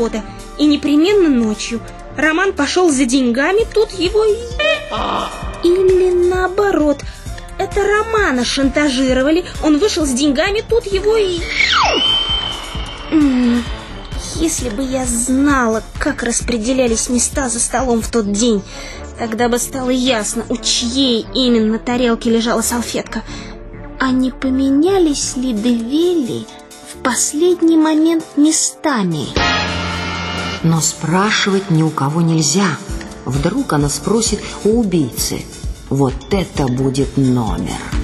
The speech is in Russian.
Скотта. И непременно ночью. Роман пошел за деньгами, тут его и... Или наоборот. Это Романа шантажировали, он вышел с деньгами, тут его и... Если бы я знала, как распределялись места за столом в тот день, тогда бы стало ясно, у чьей именно тарелки лежала салфетка. А не поменялись ли двери в последний момент местами? Но спрашивать ни у кого нельзя. Вдруг она спросит у убийцы. Вот это будет номер.